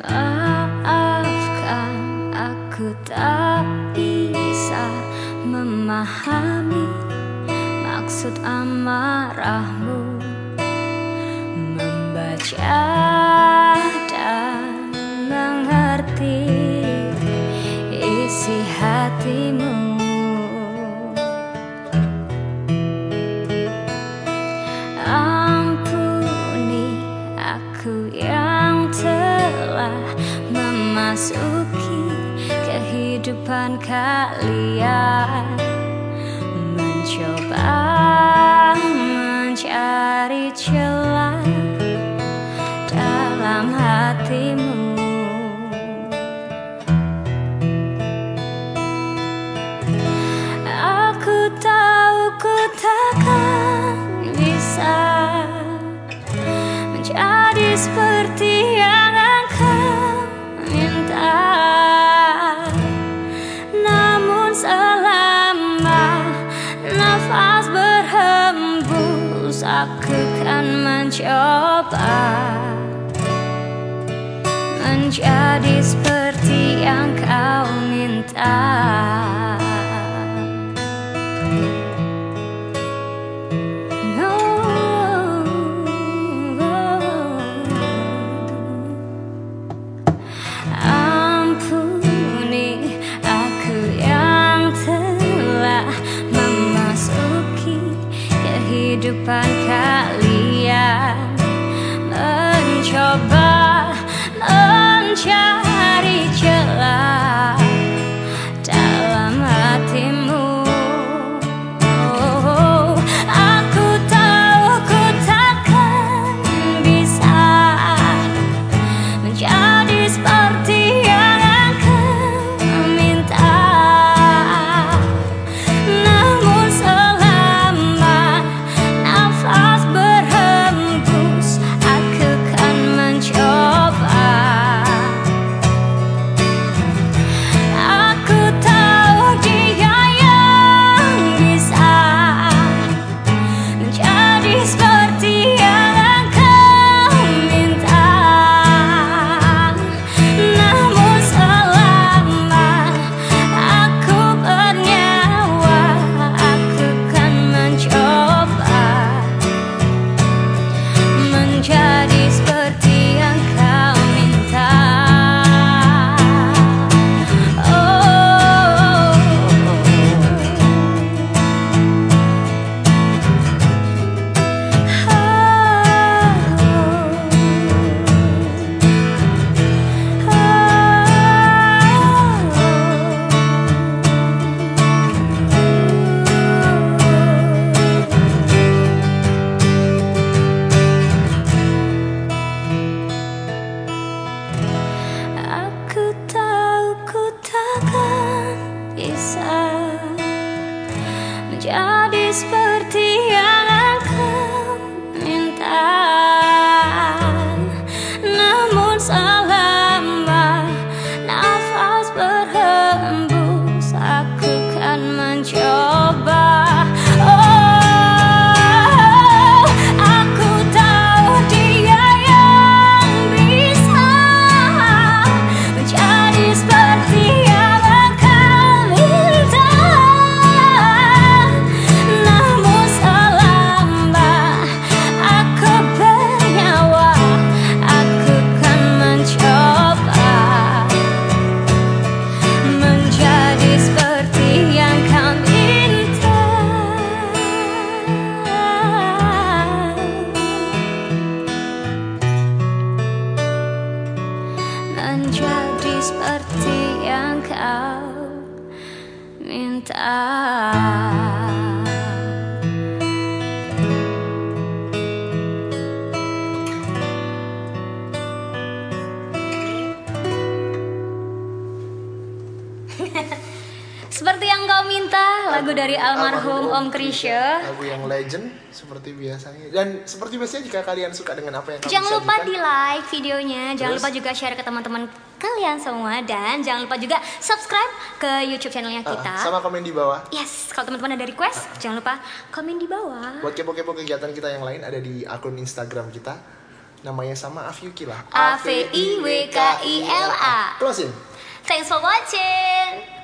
Maafkan aku tak bisa memahami maksud amarahmu. Membaca dan mengerti isi hatimu. Memasuki kehidupan kalian. Mencoba mencari celah dalam hatimu. Aku tahu ku takkan bisa Menjadi seperti yang engkau Aku kan mencoba Menjadi seperti yang kau minta. Ampuni aku yang telah memasuki kehidupan bisa menjadi seperti yang Seperti yang kau minta, lagu dari almarhum Om Krisya. lagu yang legend seperti biasanya dan seperti biasanya jika kalian suka dengan apa yang kami Jangan lupa di like videonya, jangan lupa juga share ke teman-teman kalian semua dan jangan lupa juga subscribe ke YouTube channelnya ah, kita. sama komen di bawah Yes, kalau teman-teman ada request, jangan lupa komen di bawah. buat kepo-kepo kegiatan kita yang lain ada di akun Instagram kita namanya sama Avyuki lah A V I W K I L A. closing Thanks for watching.